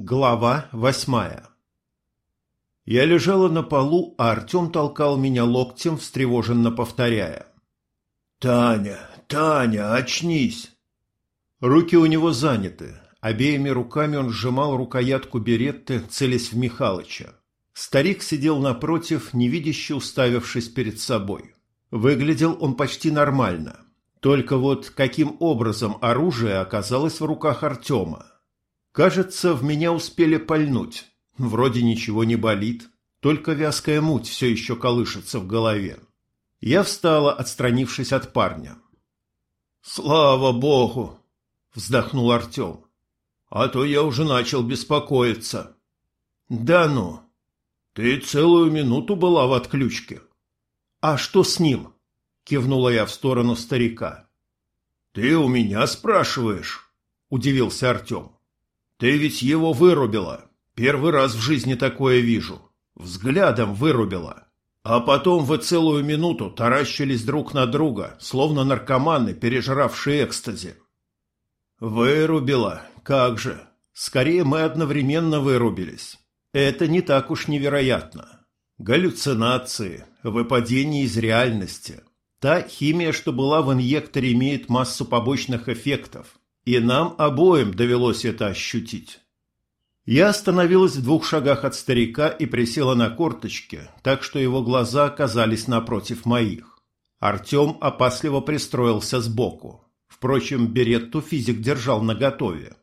Глава восьмая Я лежала на полу, а Артем толкал меня локтем, встревоженно повторяя. «Таня, Таня, очнись!» Руки у него заняты. Обеими руками он сжимал рукоятку беретты, целясь в Михалыча. Старик сидел напротив, невидяще уставившись перед собой. Выглядел он почти нормально. Только вот каким образом оружие оказалось в руках Артема? Кажется, в меня успели пальнуть. Вроде ничего не болит, только вязкая муть все еще колышется в голове. Я встала, отстранившись от парня. «Слава богу!» — вздохнул Артем. «А то я уже начал беспокоиться». «Да ну! Ты целую минуту была в отключке». «А что с ним?» — кивнула я в сторону старика. «Ты у меня спрашиваешь?» — удивился Артем. «Ты ведь его вырубила. Первый раз в жизни такое вижу. Взглядом вырубила. А потом вы целую минуту таращились друг на друга, словно наркоманы, пережравшие экстази. Вырубила? Как же? Скорее мы одновременно вырубились. Это не так уж невероятно. Галлюцинации, выпадение из реальности. Та химия, что была в инъекторе, имеет массу побочных эффектов. И нам обоим довелось это ощутить. Я остановилась в двух шагах от старика и присела на корточки, так что его глаза оказались напротив моих. Артем опасливо пристроился сбоку. Впрочем, беретту физик держал наготове.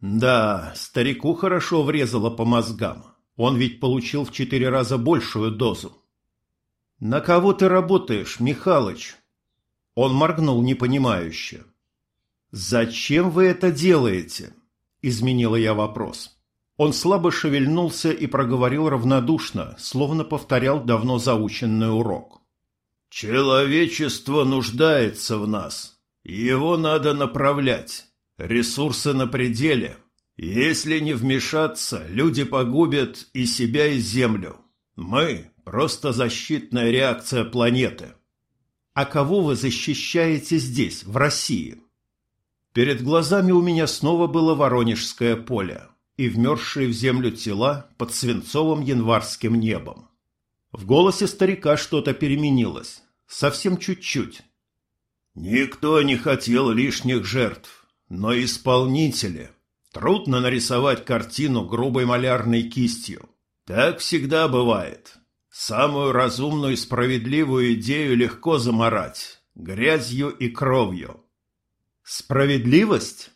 Да, старику хорошо врезало по мозгам. Он ведь получил в четыре раза большую дозу. «На кого ты работаешь, Михалыч?» Он моргнул непонимающе. «Зачем вы это делаете?» – изменила я вопрос. Он слабо шевельнулся и проговорил равнодушно, словно повторял давно заученный урок. «Человечество нуждается в нас. Его надо направлять. Ресурсы на пределе. Если не вмешаться, люди погубят и себя, и Землю. Мы – просто защитная реакция планеты». «А кого вы защищаете здесь, в России?» Перед глазами у меня снова было Воронежское поле и вмерзшие в землю тела под свинцовым январским небом. В голосе старика что-то переменилось. Совсем чуть-чуть. «Никто не хотел лишних жертв, но исполнители. Трудно нарисовать картину грубой малярной кистью. Так всегда бывает. Самую разумную и справедливую идею легко заморать. Грязью и кровью». «Справедливость?»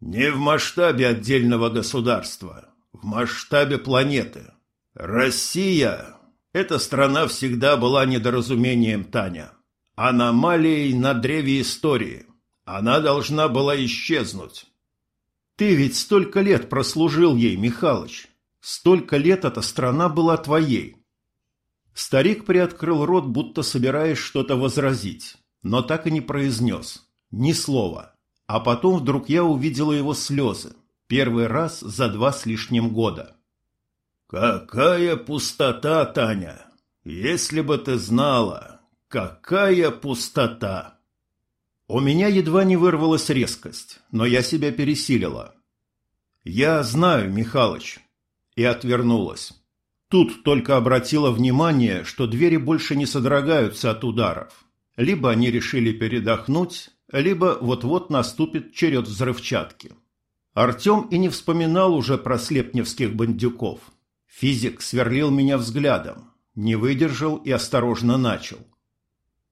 Не в масштабе отдельного государства, в масштабе планеты. Россия – эта страна всегда была недоразумением, Таня. Аномалией на древе истории. Она должна была исчезнуть. Ты ведь столько лет прослужил ей, Михалыч. Столько лет эта страна была твоей. Старик приоткрыл рот, будто собираясь что-то возразить, но так и не произнес. Ни слова. А потом вдруг я увидела его слезы. Первый раз за два с лишним года. «Какая пустота, Таня! Если бы ты знала, какая пустота!» У меня едва не вырвалась резкость, но я себя пересилила. «Я знаю, Михалыч», и отвернулась. Тут только обратила внимание, что двери больше не содрогаются от ударов. Либо они решили передохнуть, либо вот-вот наступит черед взрывчатки. Артем и не вспоминал уже про слепневских бандюков. Физик сверлил меня взглядом, не выдержал и осторожно начал.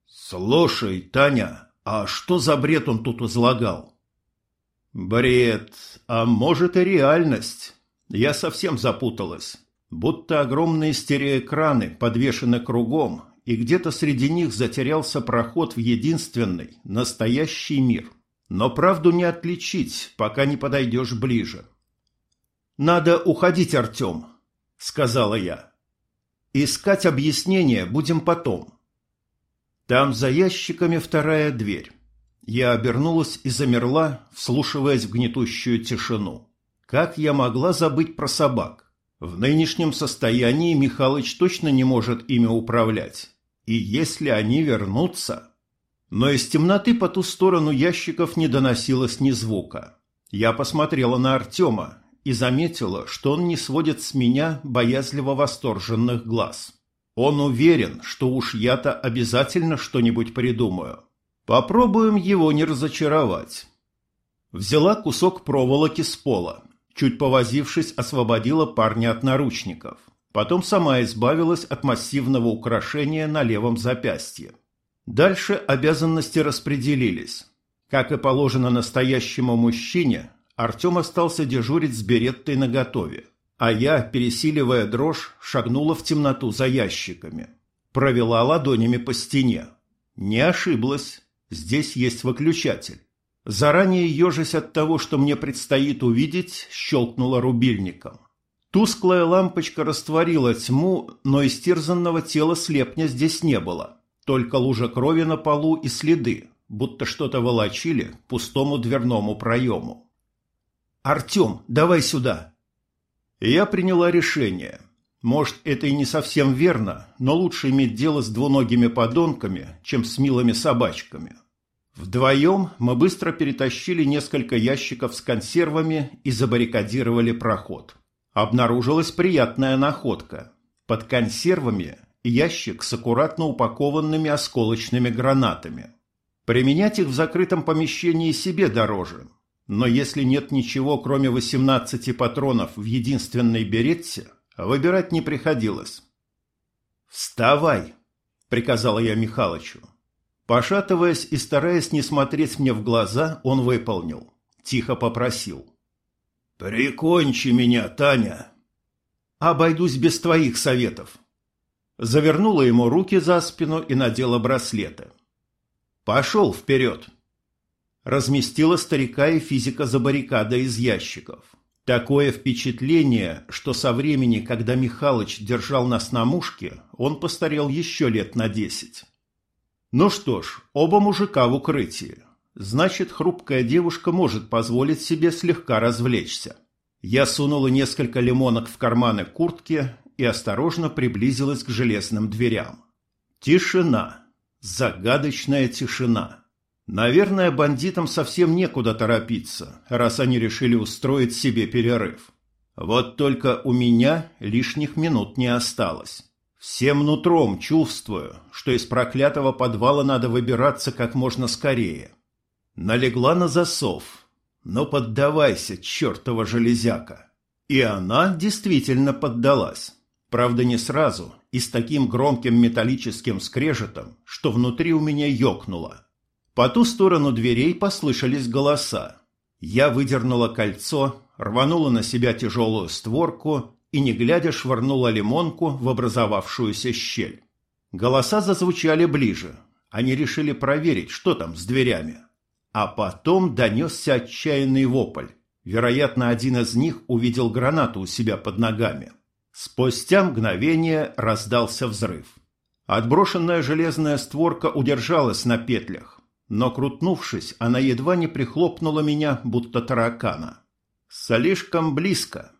«Слушай, Таня, а что за бред он тут излагал?» «Бред, а может и реальность. Я совсем запуталась. Будто огромные стереоэкраны подвешены кругом, и где-то среди них затерялся проход в единственный, настоящий мир. Но правду не отличить, пока не подойдешь ближе. «Надо уходить, Артем», — сказала я. «Искать объяснение будем потом». Там за ящиками вторая дверь. Я обернулась и замерла, вслушиваясь в гнетущую тишину. Как я могла забыть про собак? В нынешнем состоянии Михалыч точно не может ими управлять. И если они вернутся... Но из темноты по ту сторону ящиков не доносилось ни звука. Я посмотрела на Артема, и заметила, что он не сводит с меня боязливо восторженных глаз. Он уверен, что уж я-то обязательно что-нибудь придумаю. Попробуем его не разочаровать. Взяла кусок проволоки с пола. Чуть повозившись, освободила парня от наручников. Потом сама избавилась от массивного украшения на левом запястье. Дальше обязанности распределились. Как и положено настоящему мужчине, Артем остался дежурить с береттой наготове, а я, пересиливая дрожь, шагнула в темноту за ящиками. Провела ладонями по стене. Не ошиблась. Здесь есть выключатель. Заранее ежась от того, что мне предстоит увидеть, щелкнула рубильником. Тусклая лампочка растворила тьму, но истерзанного тела слепня здесь не было. Только лужа крови на полу и следы, будто что-то волочили к пустому дверному проему. «Артем, давай сюда!» Я приняла решение. Может, это и не совсем верно, но лучше иметь дело с двуногими подонками, чем с милыми собачками. Вдвоем мы быстро перетащили несколько ящиков с консервами и забаррикадировали проход. Обнаружилась приятная находка. Под консервами ящик с аккуратно упакованными осколочными гранатами. Применять их в закрытом помещении себе дороже. Но если нет ничего, кроме 18 патронов в единственной беретте, выбирать не приходилось. «Вставай!» – приказала я Михалычу. Пошатываясь и стараясь не смотреть мне в глаза, он выполнил. Тихо попросил. «Прикончи меня, Таня!» «Обойдусь без твоих советов!» Завернула ему руки за спину и надела браслеты. «Пошел вперед!» Разместила старика и физика за баррикадой из ящиков. Такое впечатление, что со времени, когда Михалыч держал нас на мушке, он постарел еще лет на десять. Ну что ж, оба мужика в укрытии. Значит, хрупкая девушка может позволить себе слегка развлечься. Я сунула несколько лимонок в карманы куртки и осторожно приблизилась к железным дверям. Тишина. Загадочная тишина. Наверное, бандитам совсем некуда торопиться, раз они решили устроить себе перерыв. Вот только у меня лишних минут не осталось. Всем нутром чувствую, что из проклятого подвала надо выбираться как можно скорее. Налегла на засов. Но поддавайся, чертова железяка. И она действительно поддалась. Правда, не сразу, и с таким громким металлическим скрежетом, что внутри у меня ёкнуло. По ту сторону дверей послышались голоса. Я выдернула кольцо, рванула на себя тяжелую створку и, не глядя, швырнула лимонку в образовавшуюся щель. Голоса зазвучали ближе. Они решили проверить, что там с дверями. А потом донесся отчаянный вопль. Вероятно, один из них увидел гранату у себя под ногами. Спустя мгновение раздался взрыв. Отброшенная железная створка удержалась на петлях, но, крутнувшись, она едва не прихлопнула меня, будто таракана. Слишком близко.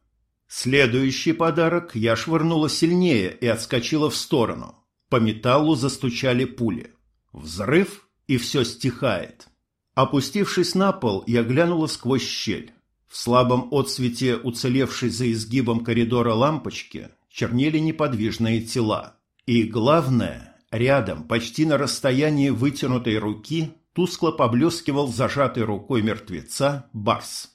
Следующий подарок я швырнула сильнее и отскочила в сторону. По металлу застучали пули. Взрыв, и все стихает. Опустившись на пол, я глянула сквозь щель. В слабом отсвете уцелевшей за изгибом коридора лампочки чернели неподвижные тела. И главное, рядом, почти на расстоянии вытянутой руки, тускло поблескивал зажатой рукой мертвеца Барс.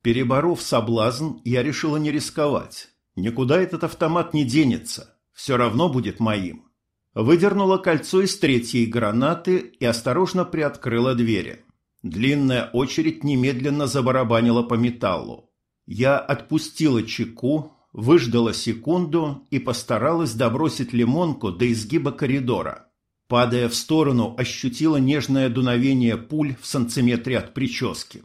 Переборов соблазн, я решила не рисковать. Никуда этот автомат не денется. Все равно будет моим. Выдернула кольцо из третьей гранаты и осторожно приоткрыла двери. Длинная очередь немедленно забарабанила по металлу. Я отпустила чеку, выждала секунду и постаралась добросить лимонку до изгиба коридора. Падая в сторону, ощутила нежное дуновение пуль в сантиметре от прически.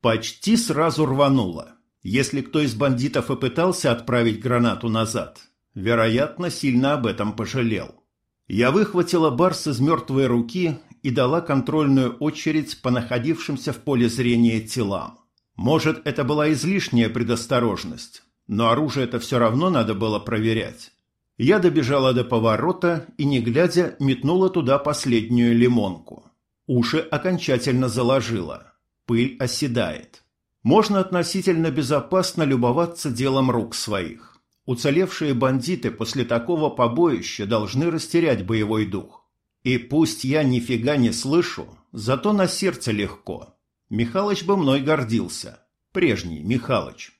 Почти сразу рвануло. Если кто из бандитов и пытался отправить гранату назад, вероятно, сильно об этом пожалел. Я выхватила барс из мертвой руки и дала контрольную очередь по находившимся в поле зрения телам. Может, это была излишняя предосторожность, но оружие это все равно надо было проверять. Я добежала до поворота и, не глядя, метнула туда последнюю лимонку. Уши окончательно заложила. Пыль оседает. можно относительно безопасно любоваться делом рук своих. Уцелевшие бандиты после такого побоища должны растерять боевой дух. И пусть я нифига не слышу, зато на сердце легко. Михалыч бы мной гордился. Прежний Михалыч.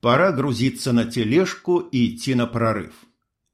Пора грузиться на тележку и идти на прорыв.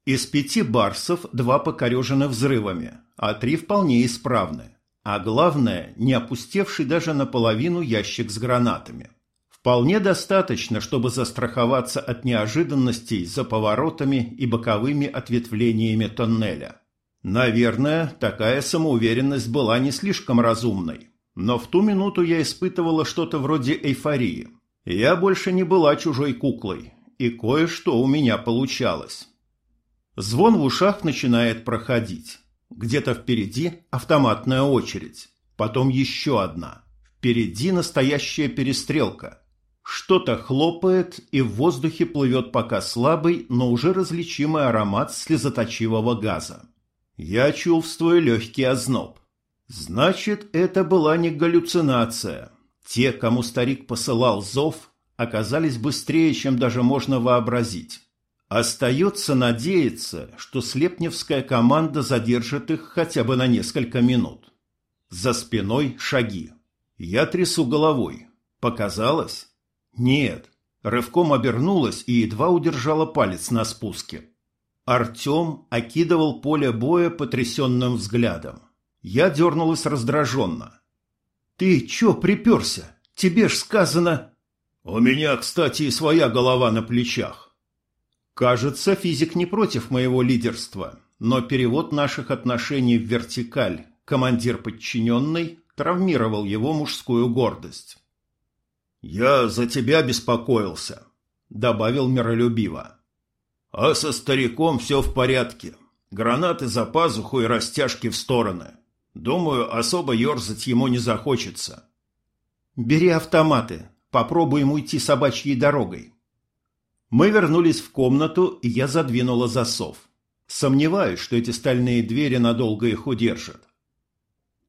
Из пяти барсов два покорежены взрывами, а три вполне исправны. А главное, не опустевший даже наполовину ящик с гранатами. Вполне достаточно, чтобы застраховаться от неожиданностей за поворотами и боковыми ответвлениями тоннеля. Наверное, такая самоуверенность была не слишком разумной. Но в ту минуту я испытывала что-то вроде эйфории. Я больше не была чужой куклой, и кое-что у меня получалось. Звон в ушах начинает проходить. Где-то впереди автоматная очередь. Потом еще одна. Впереди настоящая перестрелка. Что-то хлопает, и в воздухе плывет пока слабый, но уже различимый аромат слезоточивого газа. Я чувствую легкий озноб. Значит, это была не галлюцинация. Те, кому старик посылал зов, оказались быстрее, чем даже можно вообразить. Остается надеяться, что слепневская команда задержит их хотя бы на несколько минут. За спиной шаги. Я трясу головой. Показалось? Нет, рывком обернулась и едва удержала палец на спуске. Артем окидывал поле боя потрясенным взглядом. Я дернулась раздраженно. «Ты чё приперся? Тебе ж сказано...» «У меня, кстати, и своя голова на плечах». Кажется, физик не против моего лидерства, но перевод наших отношений в вертикаль, командир-подчиненный, травмировал его мужскую гордость. «Я за тебя беспокоился», — добавил миролюбиво. «А со стариком все в порядке. Гранаты за пазуху и растяжки в стороны. Думаю, особо ерзать ему не захочется». «Бери автоматы. Попробуем уйти собачьей дорогой». Мы вернулись в комнату, и я задвинула засов. Сомневаюсь, что эти стальные двери надолго их удержат.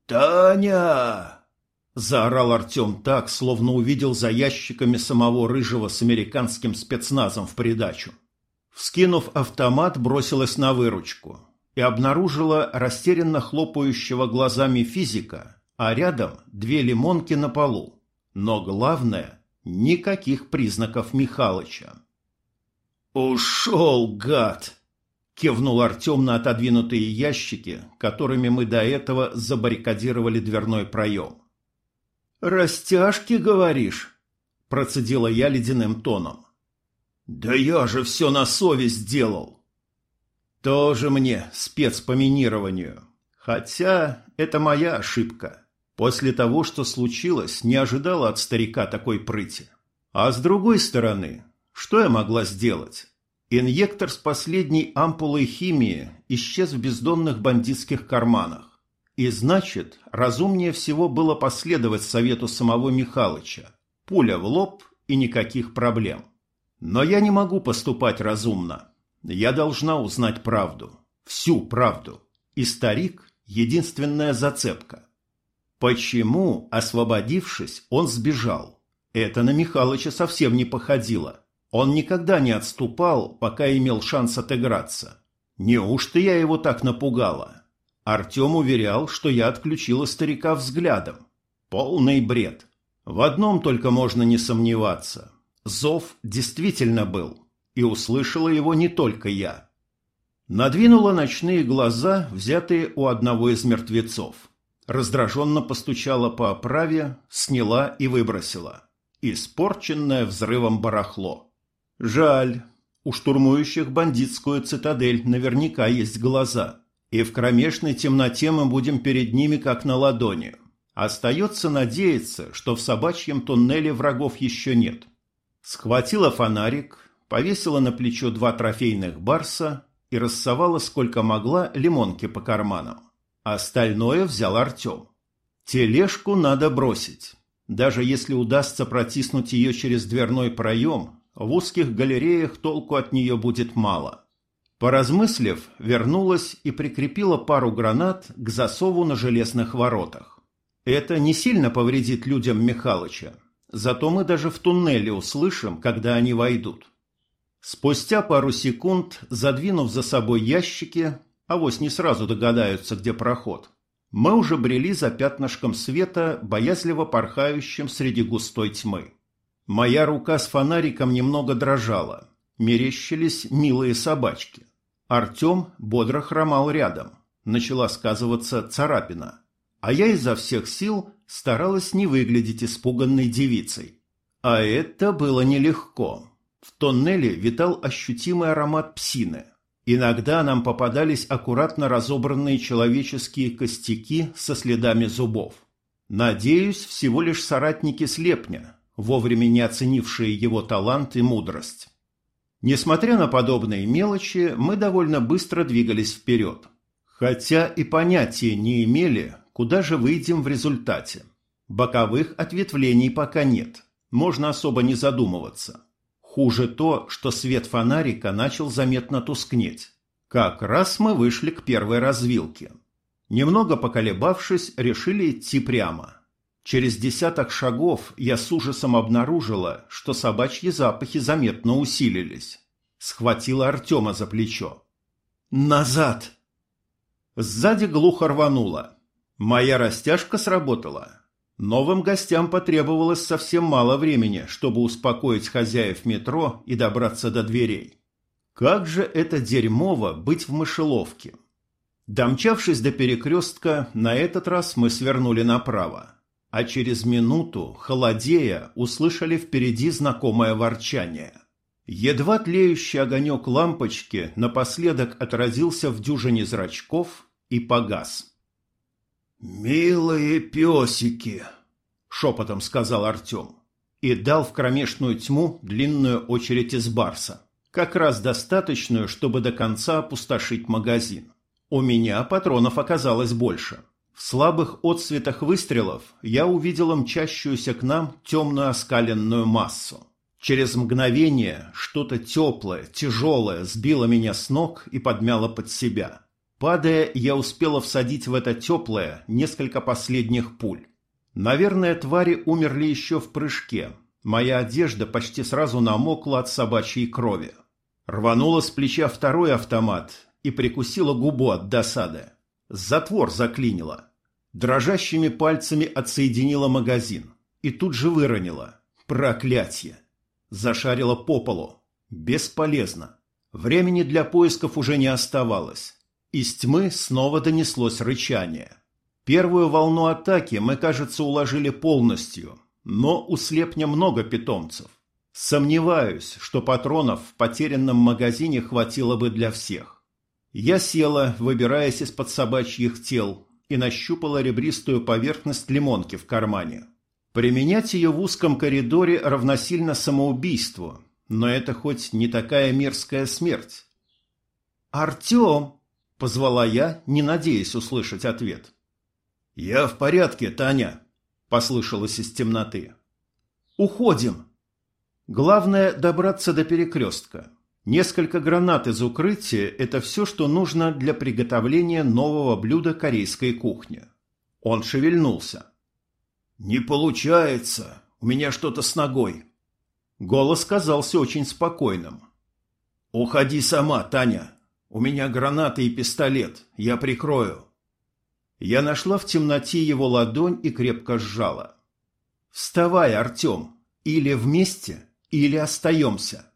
«Таня!» Заорал Артем так, словно увидел за ящиками самого Рыжего с американским спецназом в придачу. Вскинув автомат, бросилась на выручку и обнаружила растерянно хлопающего глазами физика, а рядом две лимонки на полу. Но главное – никаких признаков Михалыча. «Ушел, гад!» – кивнул Артем на отодвинутые ящики, которыми мы до этого забаррикадировали дверной проем. «Растяжки, говоришь?» – процедила я ледяным тоном. «Да я же все на совесть делал!» «Тоже мне спец по минированию. Хотя это моя ошибка. После того, что случилось, не ожидала от старика такой прыти. А с другой стороны, что я могла сделать? Инъектор с последней ампулой химии исчез в бездонных бандитских карманах. И значит, разумнее всего было последовать совету самого Михалыча. Пуля в лоб и никаких проблем. Но я не могу поступать разумно. Я должна узнать правду. Всю правду. И старик – единственная зацепка. Почему, освободившись, он сбежал? Это на Михалыча совсем не походило. Он никогда не отступал, пока имел шанс отыграться. Неужто я его так напугала? Артем уверял, что я отключила старика взглядом. Полный бред. В одном только можно не сомневаться. Зов действительно был, и услышала его не только я. Надвинула ночные глаза, взятые у одного из мертвецов. Раздраженно постучала по оправе, сняла и выбросила. Испорченное взрывом барахло. Жаль. У штурмующих бандитскую цитадель наверняка есть глаза и в кромешной темноте мы будем перед ними как на ладони. Остается надеяться, что в собачьем туннеле врагов еще нет. Схватила фонарик, повесила на плечо два трофейных барса и рассовала сколько могла лимонки по карманам. Остальное взял Артем. Тележку надо бросить. Даже если удастся протиснуть ее через дверной проем, в узких галереях толку от нее будет мало. Поразмыслив, вернулась и прикрепила пару гранат к засову на железных воротах. Это не сильно повредит людям Михалыча. Зато мы даже в туннеле услышим, когда они войдут. Спустя пару секунд, задвинув за собой ящики, авось не сразу догадаются, где проход, мы уже брели за пятнышком света, боязливо порхающим среди густой тьмы. Моя рука с фонариком немного дрожала. Мерещились милые собачки. Артем бодро хромал рядом. Начала сказываться царапина. А я изо всех сил старалась не выглядеть испуганной девицей. А это было нелегко. В тоннеле витал ощутимый аромат псины. Иногда нам попадались аккуратно разобранные человеческие костяки со следами зубов. Надеюсь, всего лишь соратники слепня, вовремя не оценившие его талант и мудрость. Несмотря на подобные мелочи, мы довольно быстро двигались вперед. Хотя и понятия не имели, куда же выйдем в результате. Боковых ответвлений пока нет, можно особо не задумываться. Хуже то, что свет фонарика начал заметно тускнеть. Как раз мы вышли к первой развилке. Немного поколебавшись, решили идти прямо. Через десяток шагов я с ужасом обнаружила, что собачьи запахи заметно усилились. Схватила Артема за плечо. «Назад!» Сзади глухо рвануло. Моя растяжка сработала. Новым гостям потребовалось совсем мало времени, чтобы успокоить хозяев метро и добраться до дверей. Как же это дерьмово быть в мышеловке! Домчавшись до перекрестка, на этот раз мы свернули направо, а через минуту, холодея, услышали впереди знакомое ворчание. Едва тлеющий огонек лампочки напоследок отразился в дюжине зрачков и погас. «Милые песики!» — шепотом сказал Артем. И дал в кромешную тьму длинную очередь из барса. Как раз достаточную, чтобы до конца опустошить магазин. У меня патронов оказалось больше. В слабых отсветах выстрелов я увидела мчащуюся к нам темную оскаленную массу. Через мгновение что-то теплое, тяжелое сбило меня с ног и подмяло под себя. Падая, я успела всадить в это теплое несколько последних пуль. Наверное, твари умерли еще в прыжке. Моя одежда почти сразу намокла от собачьей крови. Рванула с плеча второй автомат и прикусила губу от досады. Затвор заклинило. Дрожащими пальцами отсоединила магазин. И тут же выронила. Проклятье! Зашарила по полу. Бесполезно. Времени для поисков уже не оставалось. Из тьмы снова донеслось рычание. Первую волну атаки мы, кажется, уложили полностью, но у слепня много питомцев. Сомневаюсь, что патронов в потерянном магазине хватило бы для всех. Я села, выбираясь из-под собачьих тел, и нащупала ребристую поверхность лимонки в кармане. Применять ее в узком коридоре равносильно самоубийству, но это хоть не такая мерзкая смерть. «Артем!» — позвала я, не надеясь услышать ответ. «Я в порядке, Таня», — послышалось из темноты. «Уходим!» Главное — добраться до перекрестка. Несколько гранат из укрытия – это все, что нужно для приготовления нового блюда корейской кухни. Он шевельнулся. «Не получается. У меня что-то с ногой». Голос казался очень спокойным. «Уходи сама, Таня. У меня гранаты и пистолет. Я прикрою. Я нашла в темноте его ладонь и крепко сжала. «Вставай, Артем! Или вместе, или остаемся!»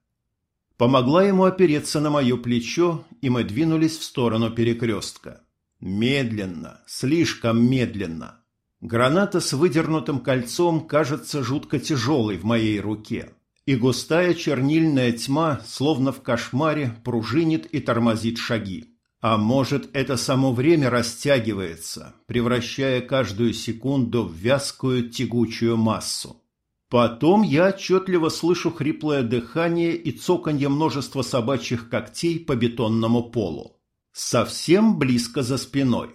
Помогла ему опереться на мое плечо, и мы двинулись в сторону перекрестка. Медленно, слишком медленно. Граната с выдернутым кольцом кажется жутко тяжелой в моей руке и густая чернильная тьма, словно в кошмаре, пружинит и тормозит шаги. А может, это само время растягивается, превращая каждую секунду в вязкую тягучую массу. Потом я отчетливо слышу хриплое дыхание и цоканье множества собачьих когтей по бетонному полу. Совсем близко за спиной.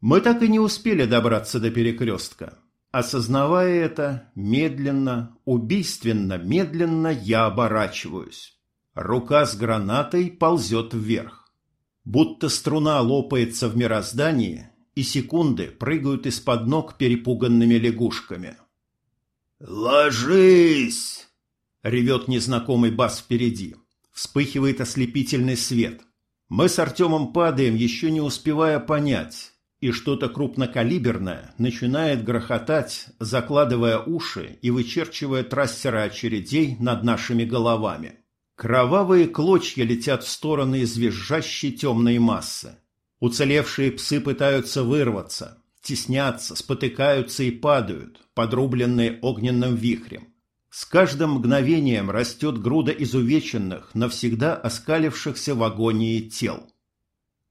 Мы так и не успели добраться до перекрестка. Осознавая это, медленно, убийственно медленно я оборачиваюсь. Рука с гранатой ползет вверх. Будто струна лопается в мироздании, и секунды прыгают из-под ног перепуганными лягушками. «Ложись!» — ревет незнакомый бас впереди. Вспыхивает ослепительный свет. Мы с Артемом падаем, еще не успевая понять, и что-то крупнокалиберное начинает грохотать, закладывая уши и вычерчивая трассеры очередей над нашими головами. Кровавые клочья летят в стороны извизжащей темной массы. Уцелевшие псы пытаются вырваться, теснятся, спотыкаются и падают, подрубленные огненным вихрем. С каждым мгновением растет груда изувеченных, навсегда оскалившихся в агонии тел.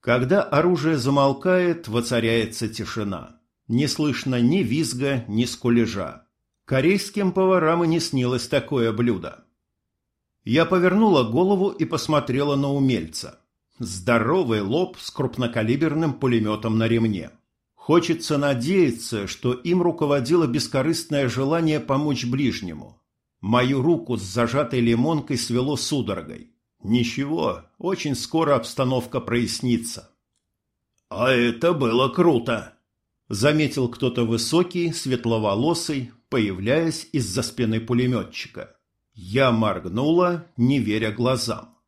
Когда оружие замолкает, воцаряется тишина. Не слышно ни визга, ни скулежа. Корейским поварам и не снилось такое блюдо. Я повернула голову и посмотрела на умельца. Здоровый лоб с крупнокалиберным пулеметом на ремне. Хочется надеяться, что им руководило бескорыстное желание помочь ближнему. Мою руку с зажатой лимонкой свело судорогой. Ничего, очень скоро обстановка прояснится. А это было круто, заметил кто-то высокий, светловолосый, появляясь из-за спины пулеметчика. Я моргнула, не веря глазам.